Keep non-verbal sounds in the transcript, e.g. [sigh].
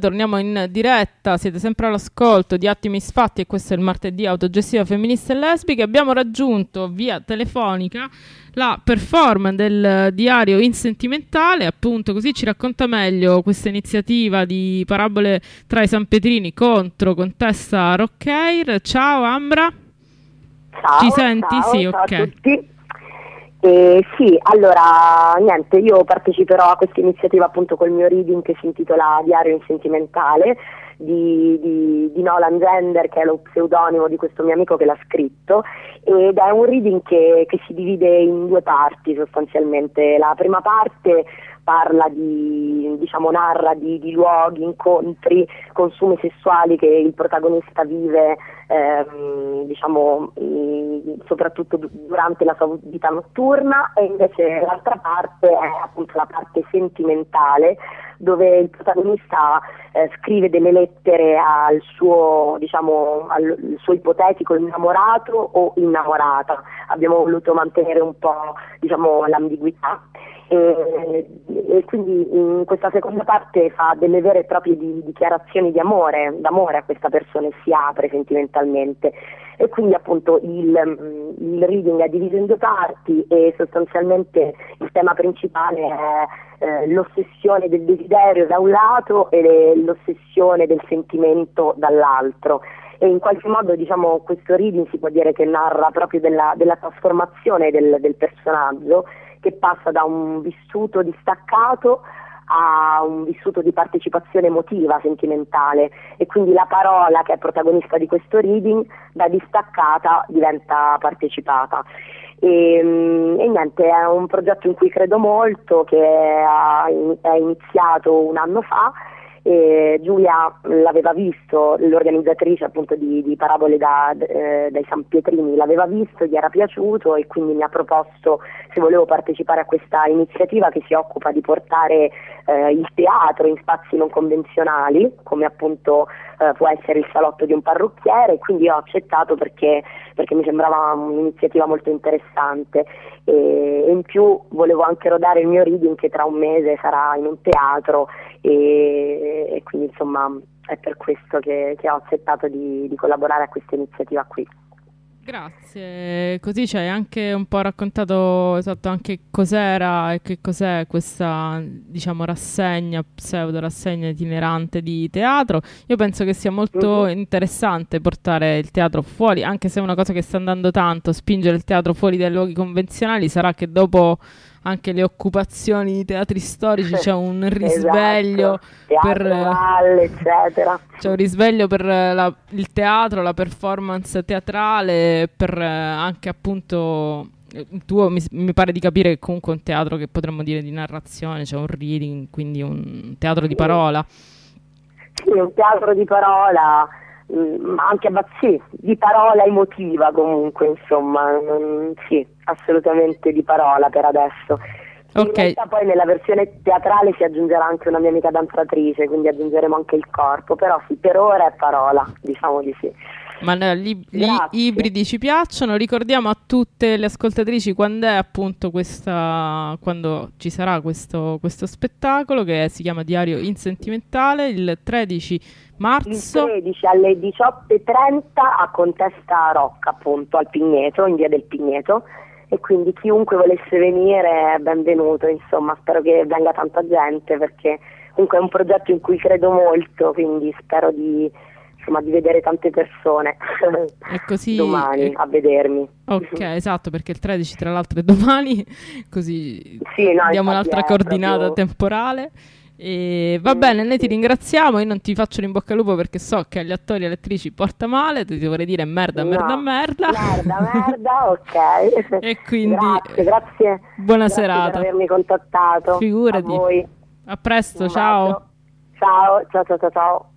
Torniamo in diretta, siete sempre all'ascolto di Attimi Sfatti e questo è il martedì autogestiva femminista e lesbica. Abbiamo raggiunto via telefonica la performance del diario Insentimentale, appunto così ci racconta meglio questa iniziativa di parabole tra i San Pietrini contro Contessa Rockeir. Ciao Ambra. Ciao, ci senti? Ciao, sì, ciao ok. Eh, sì, allora niente, io parteciperò a questa iniziativa appunto col mio reading che si intitola Diario in Sentimentale di, di, di Nolan Gender, che è lo pseudonimo di questo mio amico che l'ha scritto, ed è un reading che, che si divide in due parti sostanzialmente. La prima parte parla di, diciamo, narra di, di, luoghi, incontri, consumi sessuali che il protagonista vive, ehm, diciamo, mh, soprattutto durante la sua vita notturna e invece l'altra parte è appunto la parte sentimentale dove il protagonista eh, scrive delle lettere al suo, diciamo, al suo ipotetico innamorato o innamorata. Abbiamo voluto mantenere un po' diciamo, l'ambiguità. E, e, quindi in questa seconda parte fa delle vere e proprie di, dichiarazioni di amore, d'amore a questa persona e si apre sentimentalmente. E quindi appunto il, il reading è diviso in due parti e sostanzialmente il tema principale è eh, l'ossessione del desiderio da un lato e l'ossessione del sentimento dall'altro. E in qualche modo diciamo questo reading si può dire che narra proprio della, della trasformazione del, del personaggio che passa da un vissuto distaccato a un vissuto di partecipazione emotiva, sentimentale e quindi la parola che è protagonista di questo reading da distaccata diventa partecipata. E, e, niente, è un progetto in cui credo molto, che è iniziato un anno fa e Giulia l'aveva visto, l'organizzatrice appunto di, di Parabole da, eh, dai San Pietrini l'aveva visto, gli era piaciuto e quindi mi ha proposto se volevo partecipare a questa iniziativa che si occupa di portare eh, il teatro in spazi non convenzionali, come appunto eh, può essere il salotto di un parrucchiere, quindi ho accettato perché, perché mi sembrava un'iniziativa molto interessante e, e in più volevo anche rodare il mio reading che tra un mese sarà in un teatro e, e quindi insomma è per questo che, che ho accettato di, di collaborare a questa iniziativa qui. Grazie, così ci hai anche un po' raccontato esatto anche cos'era e che cos'è questa diciamo rassegna, pseudo rassegna itinerante di teatro. Io penso che sia molto mm-hmm. interessante portare il teatro fuori, anche se è una cosa che sta andando tanto, spingere il teatro fuori dai luoghi convenzionali, sarà che dopo anche le occupazioni di teatri storici c'è un [laughs] risveglio esatto. per valle, eccetera. C'è un risveglio per la, il teatro, la performance teatrale, per eh, anche appunto il tuo mi, mi, pare di capire che comunque è un teatro che potremmo dire di narrazione, c'è un reading, quindi un teatro di parola. Sì, un teatro di parola ma anche sì, di parola emotiva comunque, insomma, non, sì, assolutamente di parola per adesso. In realtà poi nella versione teatrale si aggiungerà anche una mia amica danzatrice, quindi aggiungeremo anche il corpo, però sì, per ora è parola, diciamo di sì. Ma no, gli, gli ibridi ci piacciono. Ricordiamo a tutte le ascoltatrici quando è appunto questa, quando ci sarà questo, questo spettacolo che si chiama Diario Insentimentale il 13 Il marzo. 13 alle 18.30 a Contesta Rocca, appunto, al Pigneto, in via del Pigneto. E quindi chiunque volesse venire è benvenuto, insomma, spero che venga tanta gente perché comunque è un progetto in cui credo molto, quindi spero di, insomma, di vedere tante persone così [laughs] domani a vedermi. Ok, [laughs] esatto, perché il 13 tra l'altro è domani, [laughs] così Sì, no, diamo un'altra coordinata proprio- temporale. E va bene, noi ti ringraziamo. Io non ti faccio l'in bocca al lupo perché so che agli attori e alle attrici porta male. Ti dovrei dire merda, merda, No, merda. Merda, [laughs] merda, ok. E quindi Grazie, grazie. buona Grazie serata. per avermi contattato. Figurati. A. A presto, ciao. Ciao, ciao, ciao, ciao, ciao.